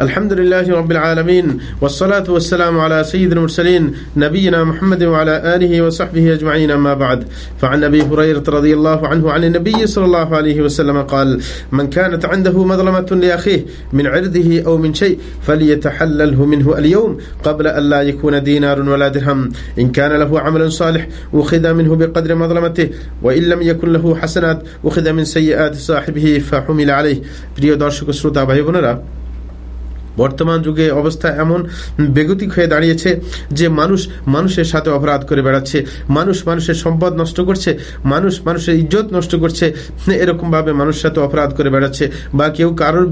الحمد لله رب العالمين والصلاة والسلام على سيد المرسلين نبينا محمد وعلى آله وصحبه أجمعين أما بعد فعن أبي هريرة رضي الله عنه عن النبي صلى الله عليه وسلم قال من كانت عنده مظلمة لأخيه من عرضه أو من شيء فليتحلله منه اليوم قبل أن لا يكون دينار ولا درهم إن كان له عمل صالح أخذ منه بقدر مظلمته وإن لم يكن له حسنات أخذ من سيئات صاحبه فحمل عليه প্রিয় দর্শক শ্রোতা ভাই বোনেরা বর্তমান যুগে অবস্থা এমন বেগতিক হয়ে দাঁড়িয়েছে যে মানুষ মানুষের সাথে অপরাধ করে বেড়াচ্ছে, মানুষ মানুষের সম্পদ নষ্ট করছে, মানুষ মানুষের ইজ্জত নষ্ট করছে এরকম ভাবে মানুষের সাথে অপরাধ করে বেড়াচ্ছে বা কেউ কারোর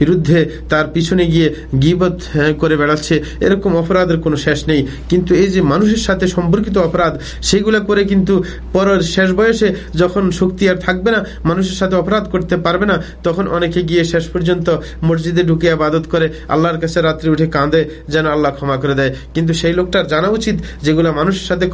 বিরুদ্ধে তার পিছনে গিয়ে গিবত করে বেড়াচ্ছে, এরকম অপরাধের কোনো শেষ নেই। কিন্তু এই যে মানুষের সাথে সম্পর্কিত অপরাধ সেইগুলো করে কিন্তু পরের শেষ বয়সে যখন শক্তি আর থাকবে না, মানুষের সাথে অপরাধ করতে পারবে না, তখন অনেকে গিয়ে শেষ পর্যন্ত মসজিদে ঢুকে আবাদত করে আল্লাহর কাছে রাত্রি উঠে কাঁদে, যেন আল্লাহ ক্ষমা করে দেয়। কিন্তু সেই লোকটার জানা উচিত যেগুলো মানুষের সাথে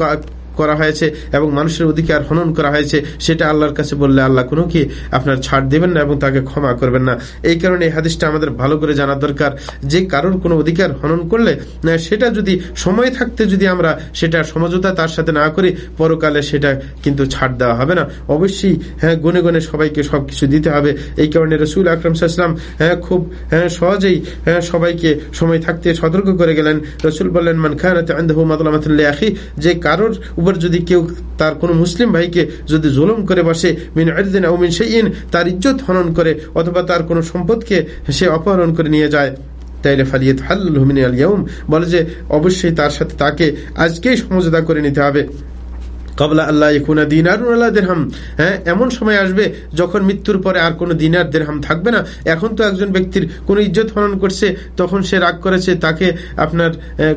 করা হয়েছে এবং মানুষের অধিকার হনন করা হয়েছে, সেটা আল্লাহর কাছে বললে আল্লাহ কোনো কি আপনার ছাড় দেবেন না এবং তাকে ক্ষমা করবেন না। এই কারণে এই হাদিসটা আমাদের ভালো করে জানা দরকার। যে কারোর কোনো অধিকার হনন করলে সেটা যদি সময় থাকতে যদি আমরা সেটা সমঝোতা তার সাথে না করি, পরকালে সেটা কিন্তু ছাড় দেওয়া হবে না। অবশ্যই হ্যাঁ গনে গনে সবাইকে সবকিছু দিতে হবে। এই কারণে রসুল আকরম সাহসালাম হ্যাঁ খুব হ্যাঁ সহজেই হ্যাঁ সবাইকে সময় থাকতে সতর্ক করে গেলেন। রসুল বললেন, মান খান আখি যে কারোর উপর যদি কেউ তার কোনো মুসলিম ভাইকে যদি জুলুম করে বসে, মিন আরদিন মিন সেইন তার ইজ্জত হনন করে অথবা তার কোনো সম্পদকে সে অপহরণ করে নিয়ে যায়, তাইলে ফালিয়ে হাল্লুমিন আল ইয়ুম বলে যে অবশ্যই তার সাথে তাকে আজকেই সমঝোতা করে নিতে হবে। কবলা আল্লাহ ইকুনা দিনার দেরহাম। হ্যাঁ এমন সময় আসবে যখন মৃত্যুর পরে আর কোনো দিনার দেরহাম থাকবে না। এখন তো একজন ব্যক্তির কোনো ইজ্জত হনন করছে, তখন সে রাগ করেছে, তাকে আপনার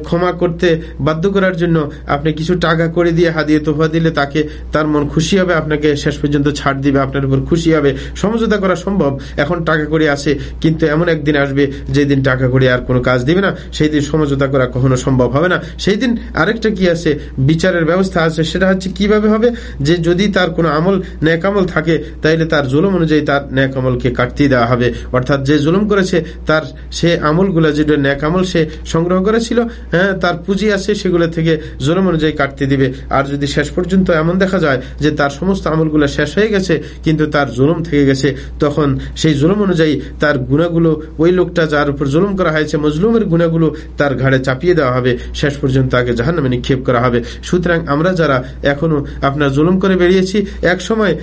ক্ষমা করতে বাধ্য করার জন্য আপনি কিছু টাকা করে দিয়ে হাদিয়ে তোফা দিলে তাকে তার মন খুশি হবে, আপনাকে শেষ পর্যন্ত ছাড় দিবে, আপনার উপর খুশি হবে। সমঝোতা করা সম্ভব। এখন টাকা করে আসে কিন্তু এমন একদিন আসবে যেদিন টাকা করে আর কোনো কাজ দিবে না। সেই দিন সমঝোতা করা কখনো সম্ভব হবে না। সেই দিন আরেকটা কি আছে? বিচারের ব্যবস্থা আছে, সেটা হচ্ছে কীভাবে হবে? যে যদি তার কোনো আমল ন্যাকামল থাকে, তাইলে তার জুলুম অনুযায়ী তার ন্যাকামলকে কাটতে দেওয়া হবে। অর্থাৎ যে জুলুম করেছে, তার সে আমলগুলো যেটা ন্যাকামল সে সংগ্রহ করেছিল হ্যাঁ তার পুঁজি আছে, সেগুলো থেকে জুলুম অনুযায়ী কাটতে দিবে। আর যদি শেষ পর্যন্ত এমন দেখা যায় যে তার সমস্ত আমলগুলো শেষ হয়ে গেছে, কিন্তু তার জুলুম থেকে গেছে, তখন সেই জুলুম অনুযায়ী তার গুণাগুলো, ওই লোকটা যার উপর জুলুম করা হয়েছে, মজলুমের গুণাগুলো তার ঘাড়ে চাপিয়ে দেওয়া হবে। শেষ পর্যন্ত তাকে জাহান্নামে নিক্ষেপ করা হবে। সুতরাং আমরা যারা এখনও আপনার জুলুম করে বেরিয়েছি। এক সময়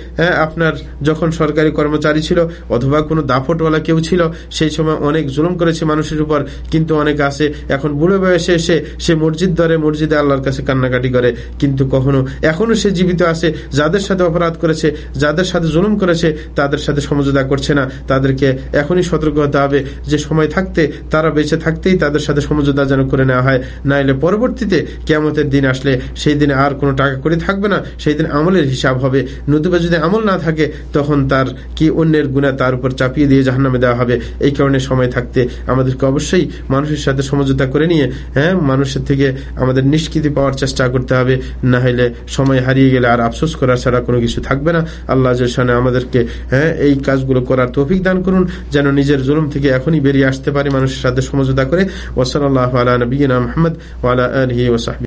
আপনার যখন সরকারি কর্মচারী ছিল অথবা কোনো দাফটওয়ালা কেউ ছিল, সেই সময় অনেক জুলুম করেছে মানুষের উপর, কিন্তু অনেক আছে। এখন বুড়ো বয়সে এসে সে মসজিদ ধরে মসজিদে আল্লাহর কাছে কান্নাকাটি করে, কিন্তু কখনো এখনও সে জীবিত আছে, যাদের সাথে অপরাধ করেছে, যাদের সাথে জুলুম করেছে, তাদের সাথে সমঝোতা করছে না। তাদেরকে এখনই সতর্ক হতে হবে। যে সময় থাকতে, তারা বেঁচে থাকতেই তাদের সাথে সমঝোতা যেন করে নেওয়া হয়। নাইলে পরবর্তীতে কেমতের দিন আসলে সেই দিনে আর কোনো টাকা করে থাকবে না সেই দিন আমলের হিসাব হবে। নতুবা যদি আমল না থাকে, তখন তার কি অন্যের গুণা তার উপর চাপিয়ে দিয়ে জাহান্নামে দেওয়া হবে? এই কারণে সময় থাকতে আমাদেরকে অবশ্যই মানুষের সাথে সমঝোতা করে নিয়ে হ্যাঁ মানুষের থেকে আমাদের নিষ্কৃতি পাওয়ার চেষ্টা করতে হবে। না হলে সময় হারিয়ে গেলে আর আফসোস করার ছাড়া কোনো কিছু থাকবে না। আল্লাহ জলসানে আমাদেরকে হ্যাঁ এই কাজগুলো করার তৌফিক দান করুন, যেন নিজের জুলুম থেকে এখনই বেরিয়ে আসতে পারি মানুষের সাথে সমঝোতা করে। ওসল আল্লাহ আলা নবীনা মোহাম্মদ ওয়ালা আলহি ওসাহ